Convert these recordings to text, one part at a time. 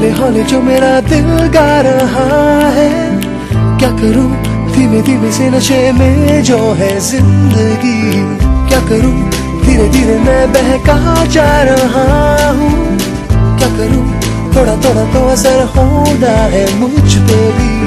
हौले हौले जो मेरा दिल गा रहा है। क्या करूँ धीमे धीमे से नशे में जो है ज़िंदगी? क्या करूँ धीरे धीरे मैं बहका जा रहा हूँ? क्या करूँ थोड़ा थोड़ा तो असर होना है मुझ पे भी।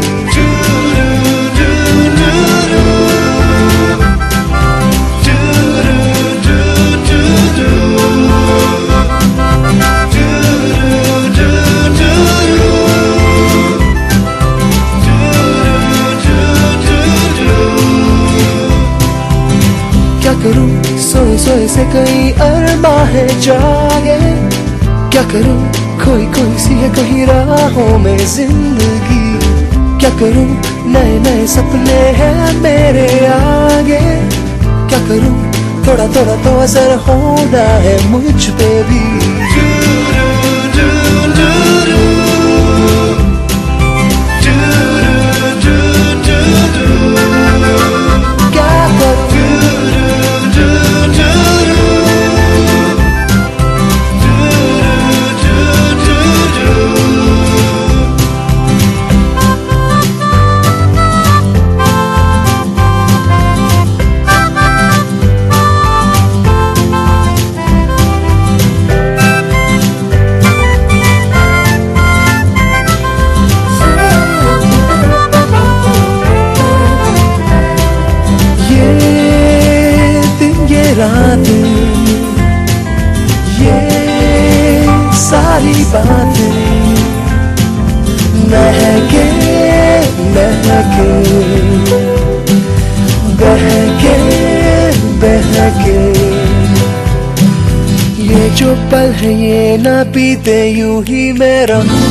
क्या करूँ? सोए सोए से कई अरमा है जागे। क्या करूँ? कोई कोई सी है कहीं राहों में ज़िंदगी। क्या करूँ? नए नए सपने हैं मेरे आगे। क्या करूँ? थोड़ा थोड़ा तो असर होना है मुझ पे भी। क्या दिन ये रात, ये सारी बातें। महके महके, बहके बहके। ये जो पल है, ये ना पीते यूँ ही मैं रहूँ।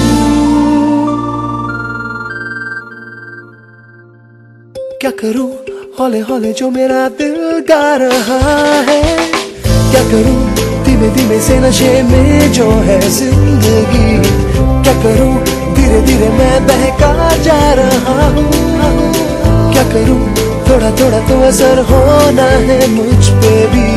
क्या करूँ? हौले हौले जो मेरा दिल गा रहा है। क्या करूँ धीमे धीमे से नशे में जो है ज़िंदगी? क्या करूँ धीरे धीरे मैं बहका जा रहा हूँ? क्या करूँ? थोड़ा थोड़ा तो असर होना है मुझ पे भी।